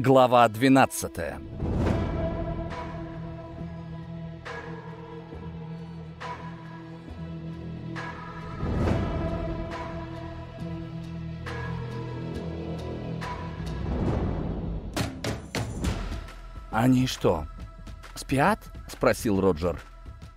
Глава 12 «Они что, спят?» — спросил Роджер.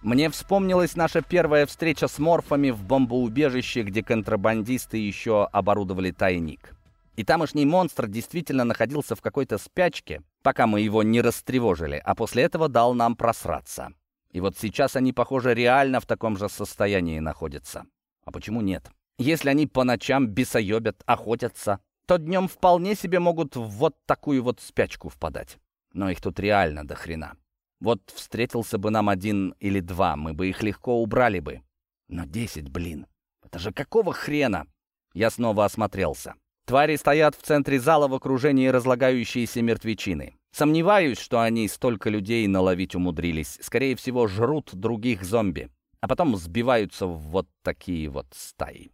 Мне вспомнилась наша первая встреча с морфами в бомбоубежище, где контрабандисты еще оборудовали тайник. И тамошний монстр действительно находился в какой-то спячке, пока мы его не растревожили, а после этого дал нам просраться. И вот сейчас они, похоже, реально в таком же состоянии находятся. А почему нет? Если они по ночам бесоебят, охотятся, то днем вполне себе могут в вот такую вот спячку впадать. Но их тут реально до хрена. Вот встретился бы нам один или два, мы бы их легко убрали бы. Но десять, блин, это же какого хрена? Я снова осмотрелся. Твари стоят в центре зала в окружении разлагающейся мертвечины. Сомневаюсь, что они столько людей наловить умудрились. Скорее всего, жрут других зомби, а потом сбиваются в вот такие вот стаи.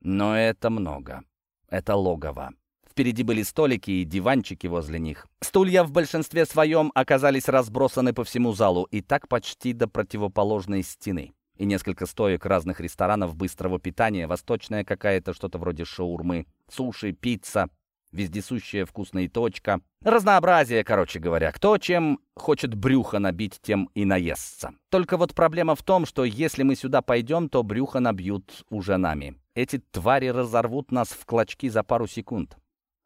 Но это много. Это логово. Впереди были столики и диванчики возле них. Стулья в большинстве своем оказались разбросаны по всему залу, и так почти до противоположной стены и несколько стоек разных ресторанов быстрого питания, восточная какая-то, что-то вроде шаурмы, суши, пицца, вездесущая вкусная точка. Разнообразие, короче говоря. Кто чем хочет брюхо набить, тем и наестся. Только вот проблема в том, что если мы сюда пойдем, то брюхо набьют уже нами. Эти твари разорвут нас в клочки за пару секунд.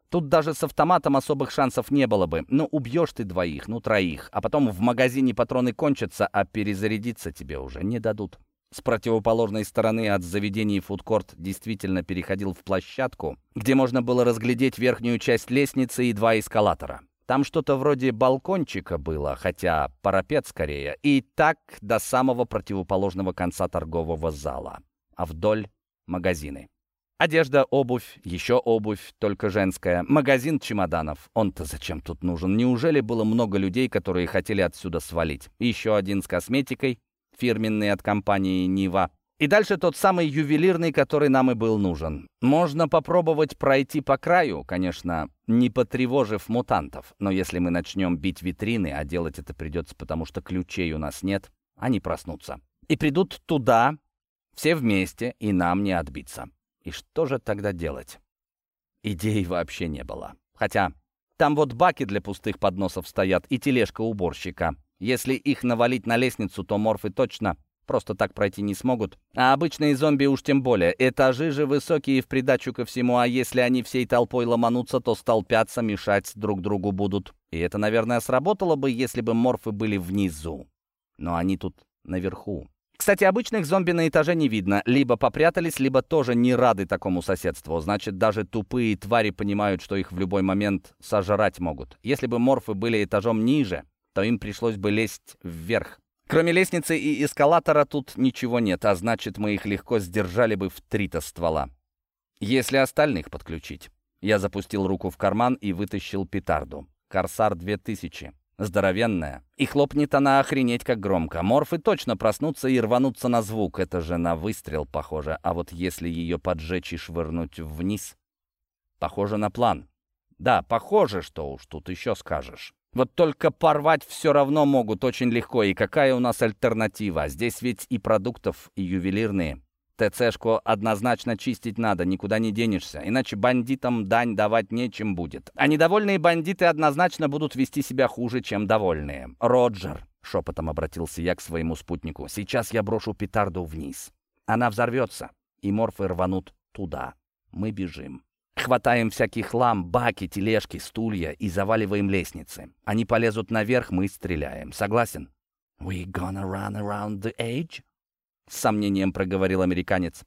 Тут даже с автоматом особых шансов не было бы. Ну, убьешь ты двоих, ну, троих, а потом в магазине патроны кончатся, а перезарядиться тебе уже не дадут. С противоположной стороны от заведений фудкорт действительно переходил в площадку, где можно было разглядеть верхнюю часть лестницы и два эскалатора. Там что-то вроде балкончика было, хотя парапет скорее, и так до самого противоположного конца торгового зала. А вдоль — магазины. Одежда, обувь, еще обувь, только женская. Магазин чемоданов. Он-то зачем тут нужен? Неужели было много людей, которые хотели отсюда свалить? Еще один с косметикой, фирменный от компании «Нива». И дальше тот самый ювелирный, который нам и был нужен. Можно попробовать пройти по краю, конечно, не потревожив мутантов. Но если мы начнем бить витрины, а делать это придется, потому что ключей у нас нет, они проснутся. И придут туда, все вместе, и нам не отбиться. И что же тогда делать? Идей вообще не было. Хотя там вот баки для пустых подносов стоят и тележка уборщика. Если их навалить на лестницу, то морфы точно просто так пройти не смогут. А обычные зомби уж тем более. Этажи же высокие в придачу ко всему, а если они всей толпой ломанутся, то столпятся, мешать друг другу будут. И это, наверное, сработало бы, если бы морфы были внизу. Но они тут наверху. Кстати, обычных зомби на этаже не видно. Либо попрятались, либо тоже не рады такому соседству. Значит, даже тупые твари понимают, что их в любой момент сожрать могут. Если бы морфы были этажом ниже, то им пришлось бы лезть вверх. Кроме лестницы и эскалатора тут ничего нет, а значит, мы их легко сдержали бы в три-то ствола. Если остальных подключить. Я запустил руку в карман и вытащил петарду. «Корсар 2000». Здоровенная. И хлопнет она охренеть как громко. Морфы точно проснутся и рванутся на звук. Это же на выстрел похоже. А вот если ее поджечь и швырнуть вниз... Похоже на план. Да, похоже, что уж тут еще скажешь. Вот только порвать все равно могут очень легко. И какая у нас альтернатива? Здесь ведь и продуктов, и ювелирные. ТЦшку однозначно чистить надо, никуда не денешься, иначе бандитам дань давать нечем будет. А недовольные бандиты однозначно будут вести себя хуже, чем довольные. «Роджер», — шепотом обратился я к своему спутнику, — «сейчас я брошу петарду вниз. Она взорвется, и морфы рванут туда. Мы бежим». Хватаем всякий хлам, баки, тележки, стулья и заваливаем лестницы. Они полезут наверх, мы стреляем. Согласен? «We gonna run around the edge?» С сомнением проговорил американец.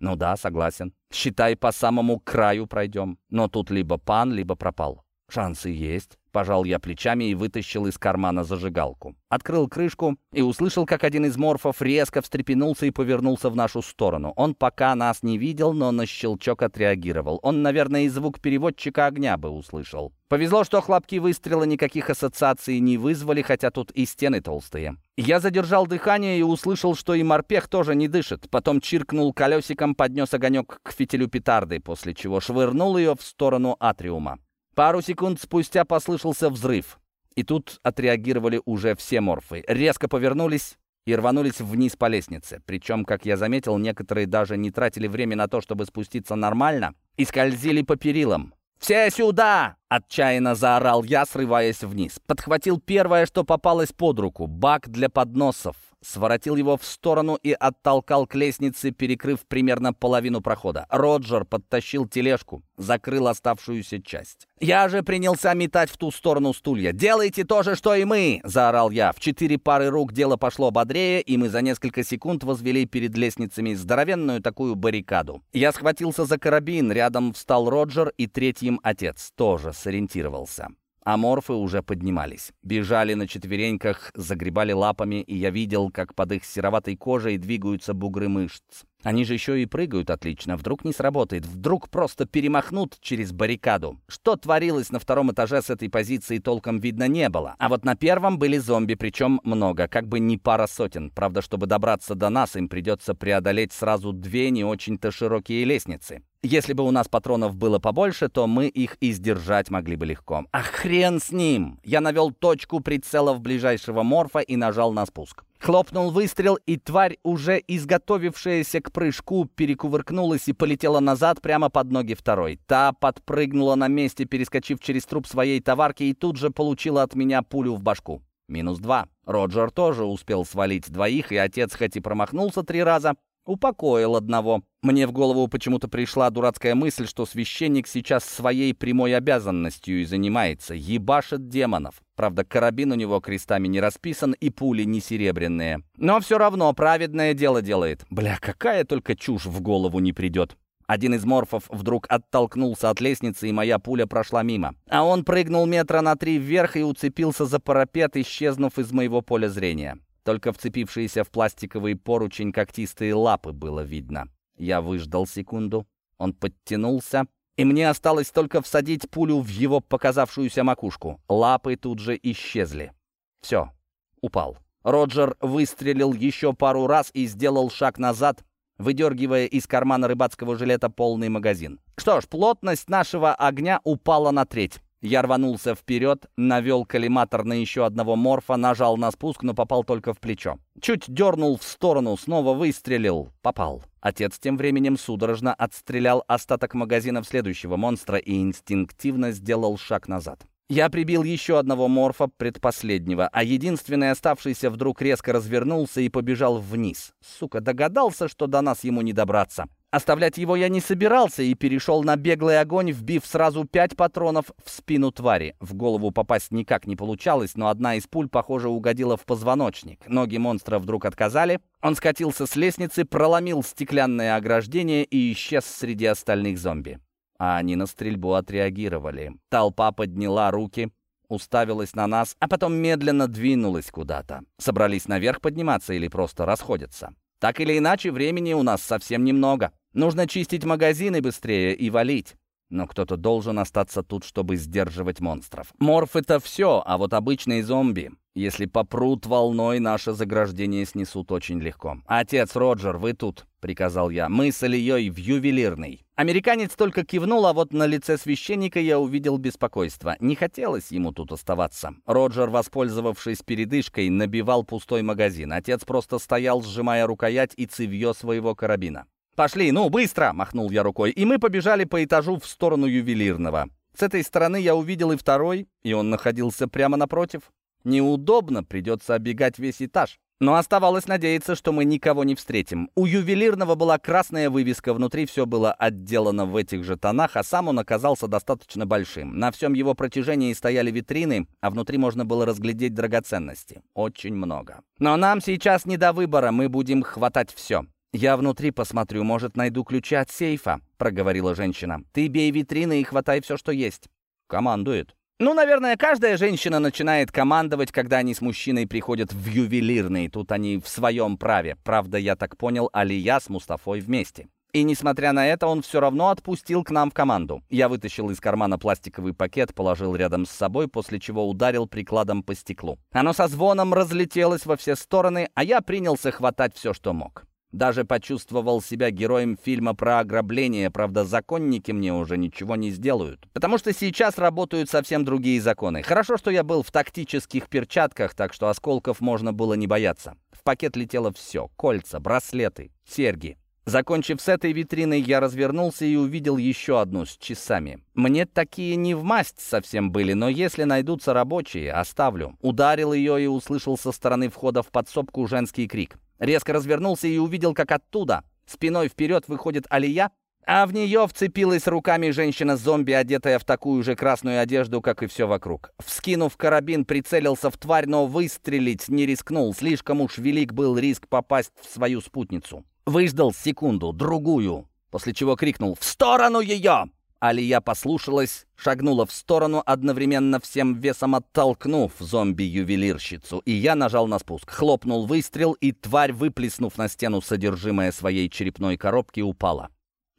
«Ну да, согласен. Считай, по самому краю пройдем. Но тут либо пан, либо пропал. Шансы есть. Пожал я плечами и вытащил из кармана зажигалку. Открыл крышку и услышал, как один из морфов резко встрепенулся и повернулся в нашу сторону. Он пока нас не видел, но на щелчок отреагировал. Он, наверное, и звук переводчика огня бы услышал. Повезло, что хлопки выстрела никаких ассоциаций не вызвали, хотя тут и стены толстые. Я задержал дыхание и услышал, что и морпех тоже не дышит. Потом чиркнул колесиком, поднес огонек к фитилю петарды, после чего швырнул ее в сторону атриума. Пару секунд спустя послышался взрыв. И тут отреагировали уже все морфы. Резко повернулись и рванулись вниз по лестнице. Причем, как я заметил, некоторые даже не тратили время на то, чтобы спуститься нормально, и скользили по перилам. «Все сюда!» — отчаянно заорал я, срываясь вниз. Подхватил первое, что попалось под руку — бак для подносов своротил его в сторону и оттолкал к лестнице, перекрыв примерно половину прохода. Роджер подтащил тележку, закрыл оставшуюся часть. Я же принялся метать в ту сторону стулья. «Делайте то же, что и мы!» — заорал я. В четыре пары рук дело пошло бодрее, и мы за несколько секунд возвели перед лестницами здоровенную такую баррикаду. Я схватился за карабин, рядом встал Роджер, и третьим отец тоже сориентировался. Аморфы уже поднимались. Бежали на четвереньках, загребали лапами, и я видел, как под их сероватой кожей двигаются бугры мышц. Они же еще и прыгают отлично. Вдруг не сработает, вдруг просто перемахнут через баррикаду. Что творилось на втором этаже с этой позиции толком видно не было. А вот на первом были зомби, причем много, как бы не пара сотен. Правда, чтобы добраться до нас, им придется преодолеть сразу две не очень-то широкие лестницы. Если бы у нас патронов было побольше, то мы их и сдержать могли бы легко. А хрен с ним! Я навел точку прицела в ближайшего морфа и нажал на спуск. Хлопнул выстрел, и тварь, уже изготовившаяся к прыжку, перекувыркнулась и полетела назад прямо под ноги второй. Та подпрыгнула на месте, перескочив через труп своей товарки, и тут же получила от меня пулю в башку. Минус два. Роджер тоже успел свалить двоих, и отец хоть и промахнулся три раза, упокоил одного. Мне в голову почему-то пришла дурацкая мысль, что священник сейчас своей прямой обязанностью и занимается, ебашит демонов. Правда, карабин у него крестами не расписан и пули не серебряные. Но все равно праведное дело делает. Бля, какая только чушь в голову не придет. Один из морфов вдруг оттолкнулся от лестницы, и моя пуля прошла мимо. А он прыгнул метра на три вверх и уцепился за парапет, исчезнув из моего поля зрения. Только вцепившиеся в пластиковый поручень когтистые лапы было видно. Я выждал секунду. Он подтянулся, и мне осталось только всадить пулю в его показавшуюся макушку. Лапы тут же исчезли. Все, упал. Роджер выстрелил еще пару раз и сделал шаг назад, выдергивая из кармана рыбацкого жилета полный магазин. Что ж, плотность нашего огня упала на треть. Я рванулся вперед, навел коллиматор на еще одного морфа, нажал на спуск, но попал только в плечо. Чуть дернул в сторону, снова выстрелил. Попал. Отец тем временем судорожно отстрелял остаток магазинов следующего монстра и инстинктивно сделал шаг назад. Я прибил еще одного морфа, предпоследнего, а единственный оставшийся вдруг резко развернулся и побежал вниз. Сука, догадался, что до нас ему не добраться. Оставлять его я не собирался и перешел на беглый огонь, вбив сразу пять патронов в спину твари. В голову попасть никак не получалось, но одна из пуль, похоже, угодила в позвоночник. Ноги монстра вдруг отказали. Он скатился с лестницы, проломил стеклянное ограждение и исчез среди остальных зомби. А они на стрельбу отреагировали. Толпа подняла руки, уставилась на нас, а потом медленно двинулась куда-то. Собрались наверх подниматься или просто расходятся. Так или иначе, времени у нас совсем немного. Нужно чистить магазины быстрее и валить. Но кто-то должен остаться тут, чтобы сдерживать монстров. Морф — это все, а вот обычные зомби, если попрут волной, наше заграждение снесут очень легко. «Отец, Роджер, вы тут», — приказал я. «Мы с Ильей в ювелирный». Американец только кивнул, а вот на лице священника я увидел беспокойство. Не хотелось ему тут оставаться. Роджер, воспользовавшись передышкой, набивал пустой магазин. Отец просто стоял, сжимая рукоять и цевье своего карабина. «Пошли, ну, быстро!» — махнул я рукой, и мы побежали по этажу в сторону ювелирного. С этой стороны я увидел и второй, и он находился прямо напротив. Неудобно, придется оббегать весь этаж. Но оставалось надеяться, что мы никого не встретим. У ювелирного была красная вывеска, внутри все было отделано в этих же тонах, а сам он оказался достаточно большим. На всем его протяжении стояли витрины, а внутри можно было разглядеть драгоценности. Очень много. Но нам сейчас не до выбора, мы будем хватать все. «Я внутри посмотрю, может, найду ключи от сейфа», — проговорила женщина. «Ты бей витрины и хватай все, что есть». «Командует». Ну, наверное, каждая женщина начинает командовать, когда они с мужчиной приходят в ювелирный. Тут они в своем праве. Правда, я так понял, Алия с Мустафой вместе. И несмотря на это, он все равно отпустил к нам в команду. Я вытащил из кармана пластиковый пакет, положил рядом с собой, после чего ударил прикладом по стеклу. Оно со звоном разлетелось во все стороны, а я принялся хватать все, что мог. Даже почувствовал себя героем фильма про ограбление, правда, законники мне уже ничего не сделают. Потому что сейчас работают совсем другие законы. Хорошо, что я был в тактических перчатках, так что осколков можно было не бояться. В пакет летело все — кольца, браслеты, серьги. Закончив с этой витриной, я развернулся и увидел еще одну с часами. Мне такие не в масть совсем были, но если найдутся рабочие, оставлю. Ударил ее и услышал со стороны входа в подсобку женский крик. Резко развернулся и увидел, как оттуда, спиной вперед, выходит Алия, а в нее вцепилась руками женщина-зомби, одетая в такую же красную одежду, как и все вокруг. Вскинув карабин, прицелился в тварь, но выстрелить не рискнул. Слишком уж велик был риск попасть в свою спутницу. Выждал секунду, другую, после чего крикнул «В сторону ее!» Алия послушалась, шагнула в сторону, одновременно всем весом оттолкнув зомби-ювелирщицу, и я нажал на спуск. Хлопнул выстрел, и тварь, выплеснув на стену содержимое своей черепной коробки, упала.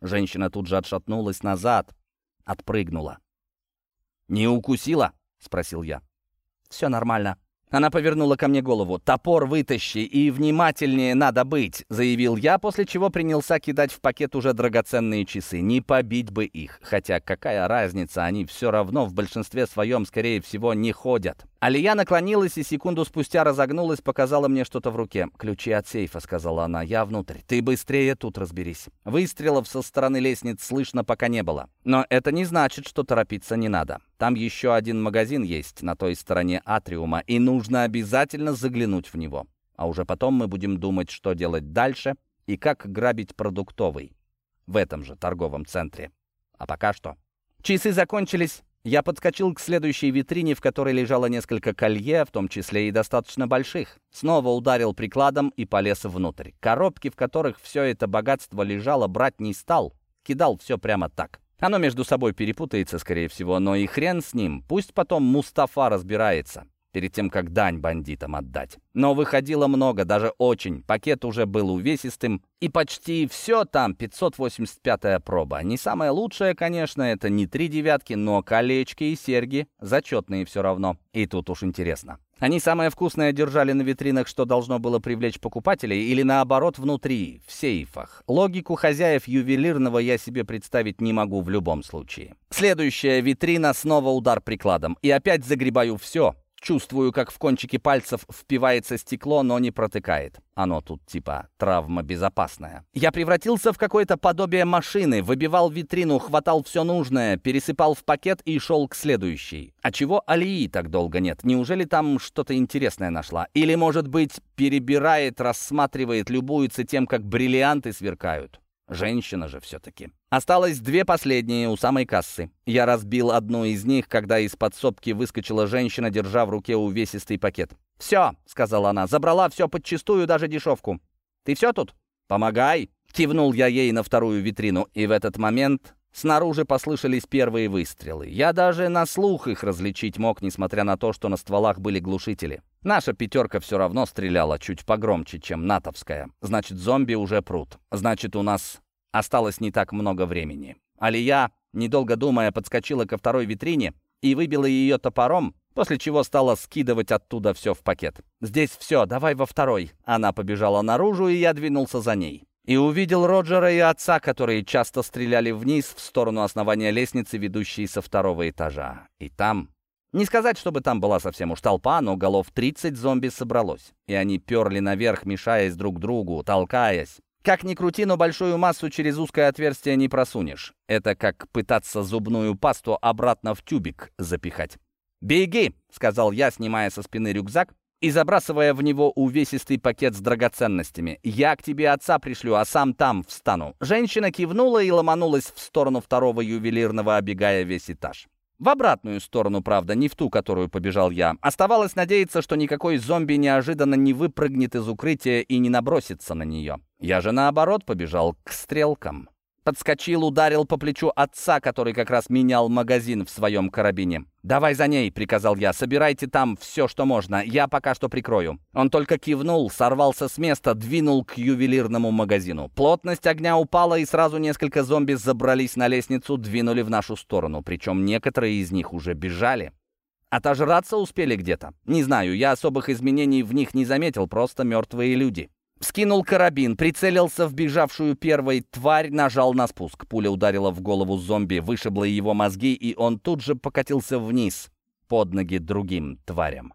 Женщина тут же отшатнулась назад, отпрыгнула. «Не укусила?» — спросил я. «Все нормально», она повернула ко мне голову. «Топор вытащи, и внимательнее надо быть», — заявил я, после чего принялся кидать в пакет уже драгоценные часы. Не побить бы их, хотя какая разница, они все равно в большинстве своем, скорее всего, не ходят. Алия наклонилась и секунду спустя разогнулась, показала мне что-то в руке. «Ключи от сейфа», — сказала она, — «я внутрь. Ты быстрее тут разберись». Выстрелов со стороны лестниц слышно пока не было. Но это не значит, что торопиться не надо. Там еще один магазин есть на той стороне атриума, и нужно обязательно заглянуть в него. А уже потом мы будем думать, что делать дальше и как грабить продуктовый. В этом же торговом центре. А пока что. Часы закончились. Я подскочил к следующей витрине, в которой лежало несколько колье, в том числе и достаточно больших. Снова ударил прикладом и полез внутрь. Коробки, в которых все это богатство лежало, брать не стал. Кидал все прямо так. Оно между собой перепутается, скорее всего, но и хрен с ним. Пусть потом Мустафа разбирается перед тем, как дань бандитам отдать. Но выходило много, даже очень. Пакет уже был увесистым, и почти все там 585-я проба. Не самое лучшее, конечно, это не три девятки, но колечки и серьги зачетные все равно. И тут уж интересно. Они самое вкусное держали на витринах, что должно было привлечь покупателей, или наоборот внутри, в сейфах. Логику хозяев ювелирного я себе представить не могу в любом случае. Следующая витрина, снова удар прикладом. И опять загребаю все. Чувствую, как в кончике пальцев впивается стекло, но не протыкает. Оно тут типа травма безопасная. Я превратился в какое-то подобие машины, выбивал витрину, хватал все нужное, пересыпал в пакет и шел к следующей. А чего Алии так долго нет? Неужели там что-то интересное нашла? Или, может быть, перебирает, рассматривает, любуется тем, как бриллианты сверкают? Женщина же все-таки. Осталось две последние у самой кассы. Я разбил одну из них, когда из подсобки выскочила женщина, держа в руке увесистый пакет. «Все», — сказала она, — «забрала все подчистую, даже дешевку. Ты все тут? Помогай!» Кивнул я ей на вторую витрину, и в этот момент снаружи послышались первые выстрелы. Я даже на слух их различить мог, несмотря на то, что на стволах были глушители. Наша пятерка все равно стреляла чуть погромче, чем натовская. Значит, зомби уже прут. Значит, у нас осталось не так много времени. Алия, недолго думая, подскочила ко второй витрине и выбила ее топором, после чего стала скидывать оттуда все в пакет. «Здесь все, давай во второй». Она побежала наружу, и я двинулся за ней. И увидел Роджера и отца, которые часто стреляли вниз в сторону основания лестницы, ведущей со второго этажа. И там не сказать, чтобы там была совсем уж толпа, но голов 30 зомби собралось. И они перли наверх, мешаясь друг другу, толкаясь. Как ни крути, но большую массу через узкое отверстие не просунешь. Это как пытаться зубную пасту обратно в тюбик запихать. «Беги!» — сказал я, снимая со спины рюкзак и забрасывая в него увесистый пакет с драгоценностями. «Я к тебе отца пришлю, а сам там встану». Женщина кивнула и ломанулась в сторону второго ювелирного, обегая весь этаж. В обратную сторону, правда, не в ту, которую побежал я. Оставалось надеяться, что никакой зомби неожиданно не выпрыгнет из укрытия и не набросится на нее. Я же, наоборот, побежал к стрелкам. Подскочил, ударил по плечу отца, который как раз менял магазин в своем карабине. «Давай за ней», — приказал я, — «собирайте там все, что можно, я пока что прикрою». Он только кивнул, сорвался с места, двинул к ювелирному магазину. Плотность огня упала, и сразу несколько зомби забрались на лестницу, двинули в нашу сторону, причем некоторые из них уже бежали. Отожраться успели где-то. Не знаю, я особых изменений в них не заметил, просто мертвые люди. Скинул карабин, прицелился в бежавшую первой тварь, нажал на спуск. Пуля ударила в голову зомби, вышибла его мозги, и он тут же покатился вниз, под ноги другим тварям.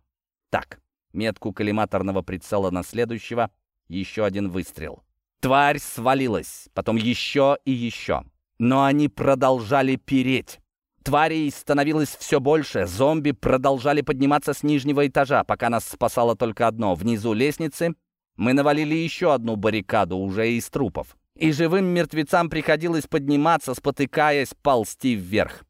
Так, метку коллиматорного прицела на следующего, еще один выстрел. Тварь свалилась, потом еще и еще. Но они продолжали переть. Тварей становилось все больше, зомби продолжали подниматься с нижнего этажа, пока нас спасало только одно. Внизу лестницы мы навалили еще одну баррикаду, уже из трупов. И живым мертвецам приходилось подниматься, спотыкаясь, ползти вверх.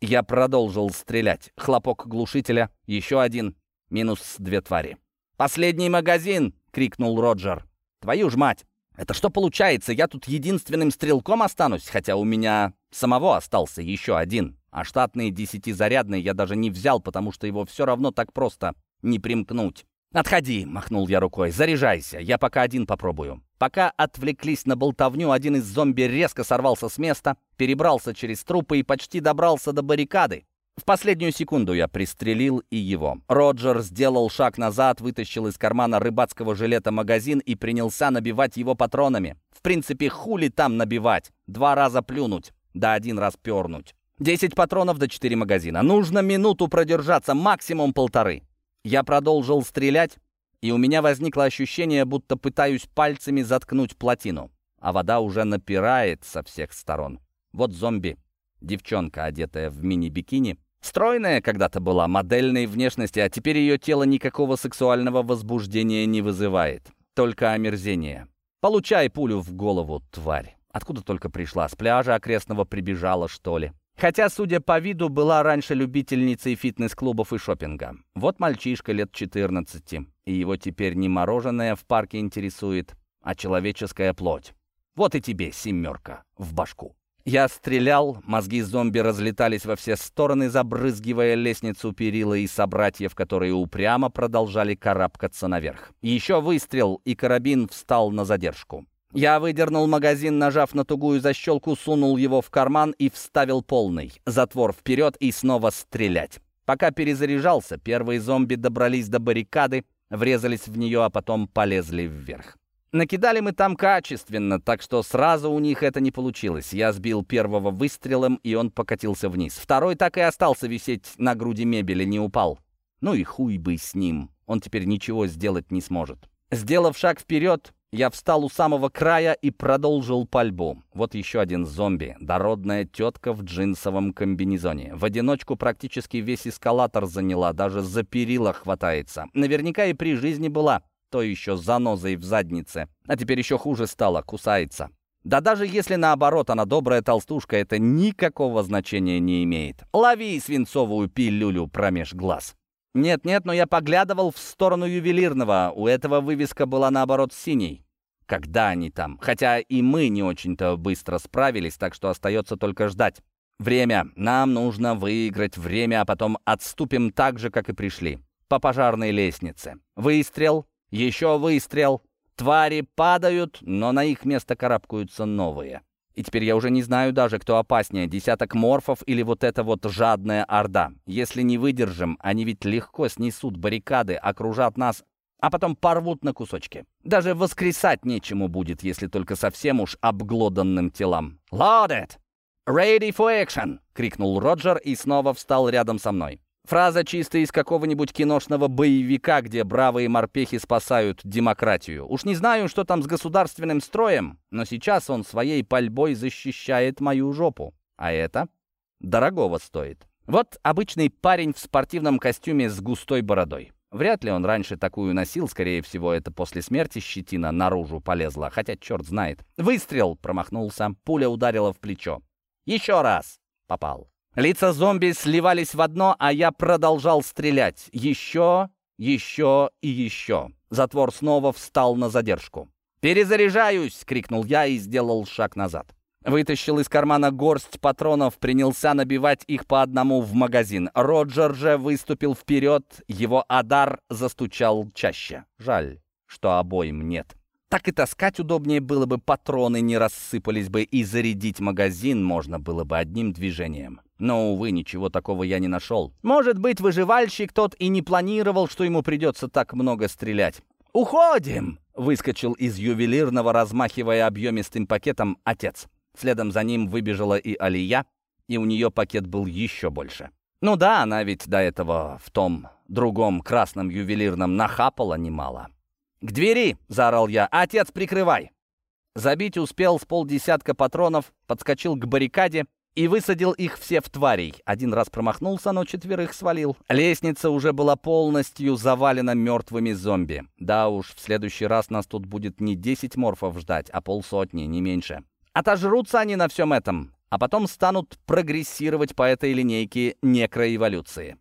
Я продолжил стрелять. Хлопок глушителя, еще один, минус две твари. «Последний магазин!» — крикнул Роджер. «Твою ж мать! Это что получается? Я тут единственным стрелком останусь, хотя у меня самого остался еще один. А штатный десятизарядный я даже не взял, потому что его все равно так просто не примкнуть. «Отходи!» — махнул я рукой. «Заряжайся, я пока один попробую». Пока отвлеклись на болтовню, один из зомби резко сорвался с места, перебрался через трупы и почти добрался до баррикады. В последнюю секунду я пристрелил и его. Роджер сделал шаг назад, вытащил из кармана рыбацкого жилета магазин и принялся набивать его патронами. В принципе, хули там набивать? Два раза плюнуть, да один раз пернуть. Десять патронов до четыре магазина. Нужно минуту продержаться, максимум полторы. Я продолжил стрелять, и у меня возникло ощущение, будто пытаюсь пальцами заткнуть плотину. А вода уже напирает со всех сторон. Вот зомби. Девчонка, одетая в мини-бикини. Стройная когда-то была, модельной внешности, а теперь ее тело никакого сексуального возбуждения не вызывает. Только омерзение. Получай пулю в голову, тварь. Откуда только пришла? С пляжа окрестного прибежала, что ли? Хотя, судя по виду, была раньше любительницей фитнес-клубов и шопинга. Вот мальчишка лет 14, и его теперь не мороженое в парке интересует, а человеческая плоть. Вот и тебе семерка в башку. Я стрелял, мозги зомби разлетались во все стороны, забрызгивая лестницу перила и собратьев, которые упрямо продолжали карабкаться наверх. Еще выстрел, и карабин встал на задержку. Я выдернул магазин, нажав на тугую защелку, сунул его в карман и вставил полный. Затвор вперед и снова стрелять. Пока перезаряжался, первые зомби добрались до баррикады, врезались в нее, а потом полезли вверх. Накидали мы там качественно, так что сразу у них это не получилось. Я сбил первого выстрелом, и он покатился вниз. Второй так и остался висеть на груди мебели, не упал. Ну и хуй бы с ним. Он теперь ничего сделать не сможет. Сделав шаг вперед, я встал у самого края и продолжил пальбу. Вот еще один зомби, дородная тетка в джинсовом комбинезоне. В одиночку практически весь эскалатор заняла, даже за перила хватается. Наверняка и при жизни была, то еще занозой в заднице. А теперь еще хуже стало, кусается. Да даже если наоборот она добрая толстушка, это никакого значения не имеет. Лови свинцовую пилюлю промеж глаз. «Нет-нет, но я поглядывал в сторону ювелирного. У этого вывеска была, наоборот, синей. Когда они там? Хотя и мы не очень-то быстро справились, так что остается только ждать. Время. Нам нужно выиграть время, а потом отступим так же, как и пришли. По пожарной лестнице. Выстрел. Еще выстрел. Твари падают, но на их место карабкаются новые. И теперь я уже не знаю даже, кто опаснее, десяток морфов или вот эта вот жадная орда. Если не выдержим, они ведь легко снесут баррикады, окружат нас, а потом порвут на кусочки. Даже воскресать нечему будет, если только совсем уж обглоданным телам. «Loaded! Ready for action!» — крикнул Роджер и снова встал рядом со мной. Фраза чисто из какого-нибудь киношного боевика, где бравые морпехи спасают демократию. Уж не знаю, что там с государственным строем, но сейчас он своей пальбой защищает мою жопу. А это дорогого стоит. Вот обычный парень в спортивном костюме с густой бородой. Вряд ли он раньше такую носил, скорее всего, это после смерти щетина наружу полезла, хотя черт знает. Выстрел промахнулся, пуля ударила в плечо. Еще раз попал. Лица зомби сливались в одно, а я продолжал стрелять. Еще, еще и еще. Затвор снова встал на задержку. «Перезаряжаюсь!» — крикнул я и сделал шаг назад. Вытащил из кармана горсть патронов, принялся набивать их по одному в магазин. Роджер же выступил вперед, его адар застучал чаще. Жаль, что обоим нет. Так и таскать удобнее было бы, патроны не рассыпались бы, и зарядить магазин можно было бы одним движением. Но, увы, ничего такого я не нашел. Может быть, выживальщик тот и не планировал, что ему придется так много стрелять. «Уходим!» выскочил из ювелирного, размахивая объемистым пакетом, отец. Следом за ним выбежала и Алия, и у нее пакет был еще больше. Ну да, она ведь до этого в том другом красном ювелирном нахапала немало. «К двери!» — заорал я. «Отец, прикрывай!» Забить успел с полдесятка патронов, подскочил к баррикаде и высадил их все в тварей. Один раз промахнулся, но четверых свалил. Лестница уже была полностью завалена мертвыми зомби. Да уж, в следующий раз нас тут будет не 10 морфов ждать, а полсотни, не меньше. Отожрутся они на всем этом, а потом станут прогрессировать по этой линейке некроэволюции.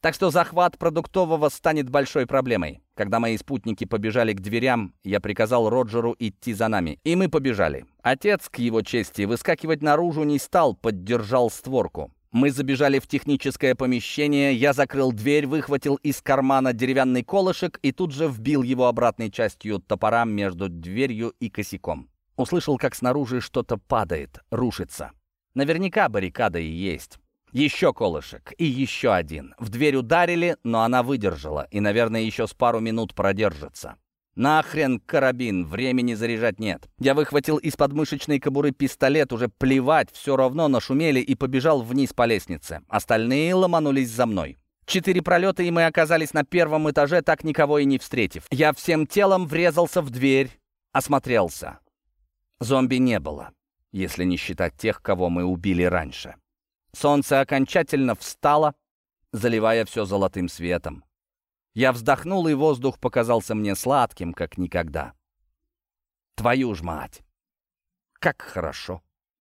Так что захват продуктового станет большой проблемой. Когда мои спутники побежали к дверям, я приказал Роджеру идти за нами, и мы побежали. Отец, к его чести, выскакивать наружу не стал, поддержал створку. Мы забежали в техническое помещение, я закрыл дверь, выхватил из кармана деревянный колышек и тут же вбил его обратной частью топора между дверью и косяком. Услышал, как снаружи что-то падает, рушится. Наверняка баррикада и есть. Еще колышек и еще один. В дверь ударили, но она выдержала и, наверное, еще с пару минут продержится. Нахрен карабин, времени заряжать нет. Я выхватил из подмышечной кобуры пистолет, уже плевать, все равно нашумели и побежал вниз по лестнице. Остальные ломанулись за мной. Четыре пролета, и мы оказались на первом этаже, так никого и не встретив. Я всем телом врезался в дверь, осмотрелся. Зомби не было если не считать тех, кого мы убили раньше. Солнце окончательно встало, заливая все золотым светом. Я вздохнул, и воздух показался мне сладким, как никогда. Твою ж мать! Как хорошо!